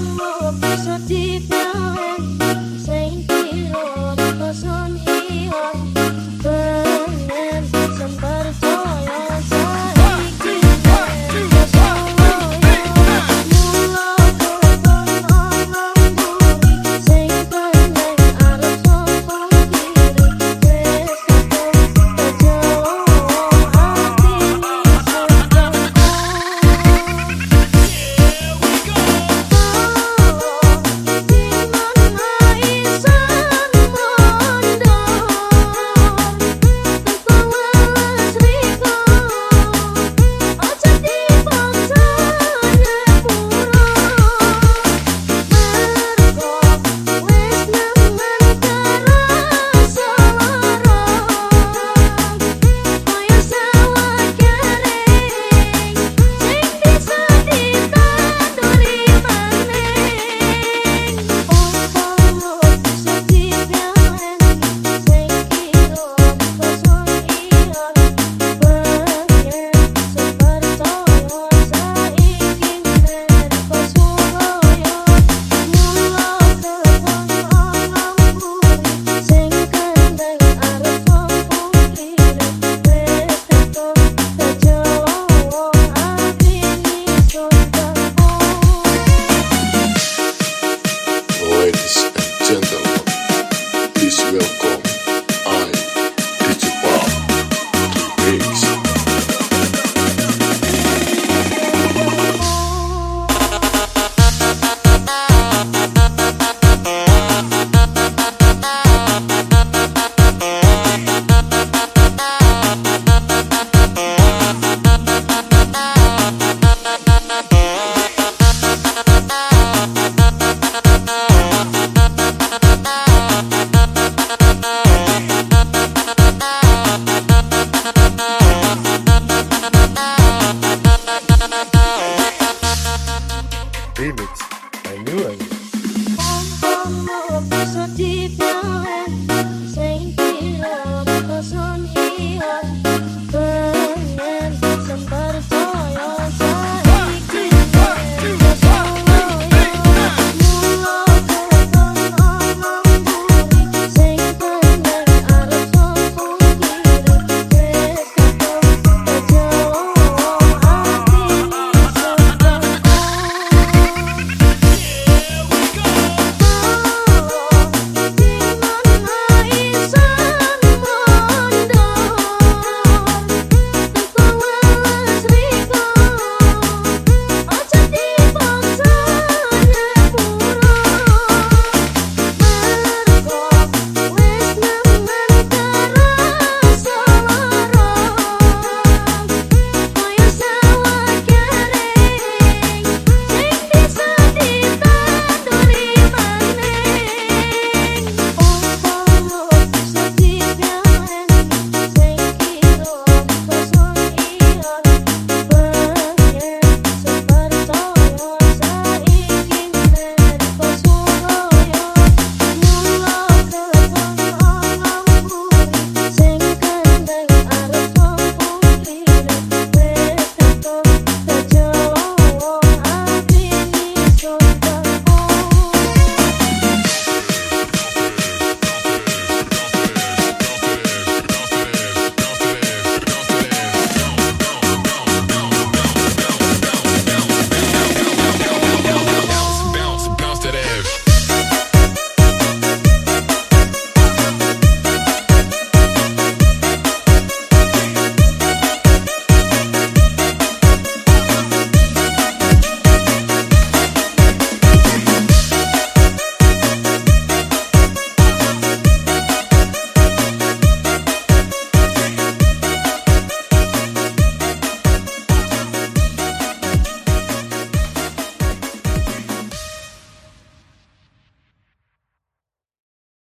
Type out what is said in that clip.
amor, eu me senti